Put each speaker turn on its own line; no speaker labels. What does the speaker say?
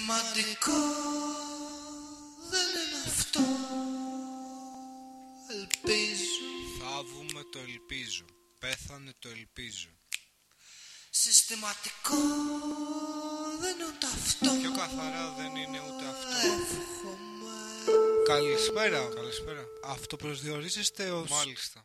Συστηματικό δεν είναι αυτό Ελπίζω
Θαύουμε το ελπίζω. Πέθανε το ελπίζω.
Συστηματικό δεν είναι ούτε αυτό
Πιο καθαρά δεν είναι ούτε αυτό.
Εύχομαι
Καλησπέρα. Καλησπέρα. Αυτοπροσδιορίζεστε ως... Μάλιστα.